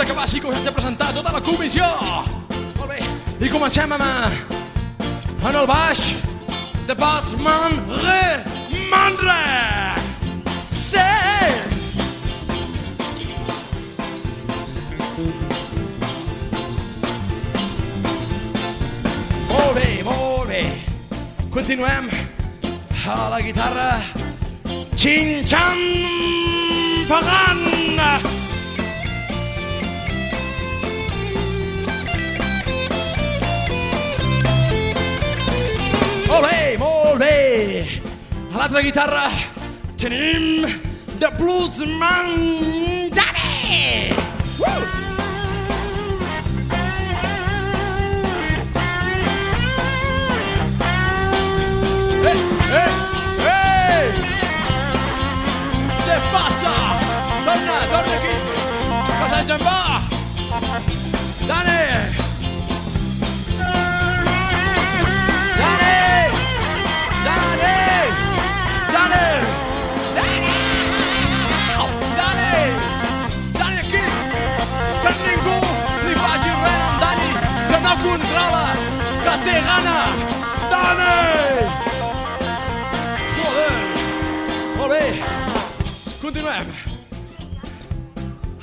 d'acabar sí que us haig de presentar tota la comissió. Molt bé, i comencem amb, eh, en el baix, de Basman Re Mandre. Sí! Molt bé, molt bé. Continuem a la guitarra. Xinxan Fagan. L'altra guitarra tenim The Bluesman Danny. Woo! Passa! Torna, torna aquí! Que se'ns en va! Dani! Bé. Continuem.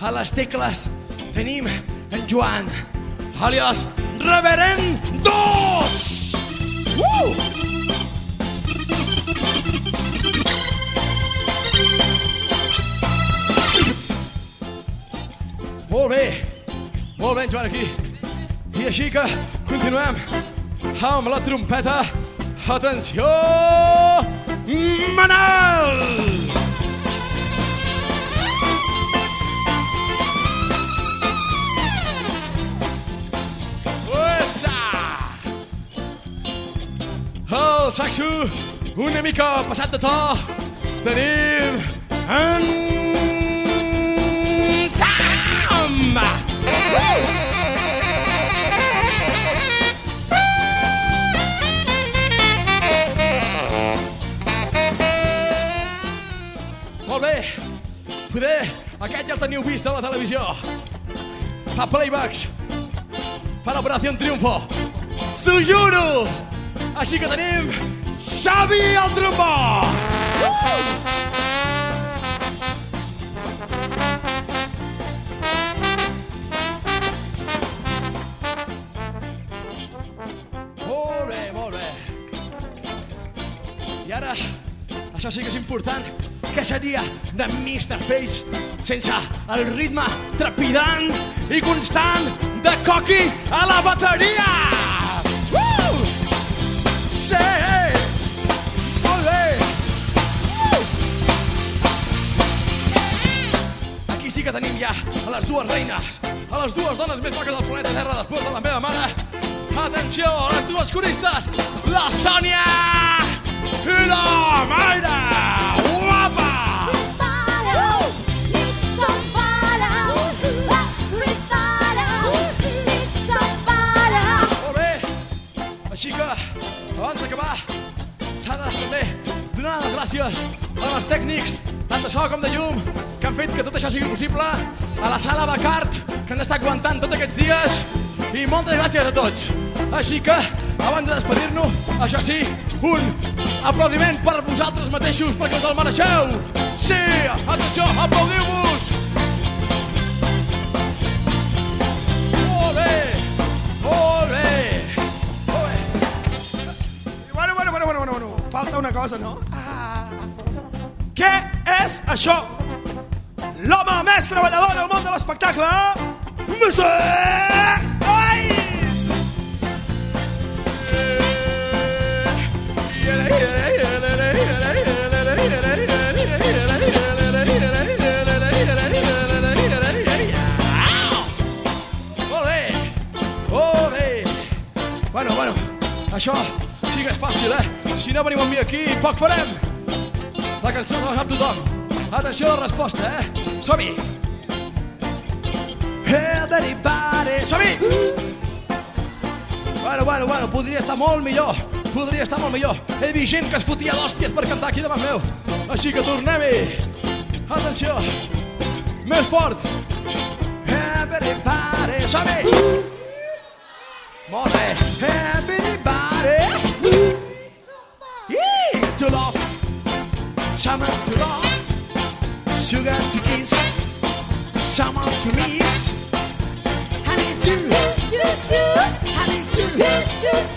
A les tecles tenim en Joan, alias Reverend 2! Uh! Molt bé. Molt bé, Joan, aquí. I així que continuem amb la trompeta. Atenció! Saxo una mica passat de to. Tenim en Sam! Molt bé. Poder, aquest ja el teniu vist a la televisió. Fa playbacks. Per Operació Triunfo. S'ho juro! Així que tenim Xavi al trombó! Uh! Això sí que és important, que seria de Mr. Face sense el ritme trepidant i constant de Coqui a la bateria! Dues reines, a les dues dones més maques del planeta Terra després de la meva mare. Atenció, a les dues coristes, la Sònia i la Mayra! Així que, abans d'acabar, s'ha de també donar les gràcies a les tècnics, tant de so com de llum, que han fet que tot això sigui possible, a la sala Bacart, que han estat aguantant tots aquests dies, i moltes gràcies a tots. Així que, abans de despedir-nos, això sí, un aplaudiment per vosaltres mateixos perquè us el mereixeu. Sí, atenció, aplaudiu-vos! Bueno, bueno, bueno, bueno. Falta una cosa, no? Ah. Què és això? L'home més treballador del món de l'espectacle? Mr. Bueno, bueno, això sí que és fàcil, eh? Si no veniu amb mi aquí, poc farem. La cançó se la sap tothom. Atenció a la resposta, eh? Som-hi! Everybody, som-hi! Bueno, bueno, bueno, podria estar molt millor. Podria estar molt millor. He vist gent que es fotia d'hòsties per cantar aquí davant meu. Així que tornem-hi. Atenció. Més fort. Everybody. Som-hi! Molt bé. Party! Yeah! To love, someone to love, sugar to kiss, someone to miss. Honey to, you do, honey to, you do.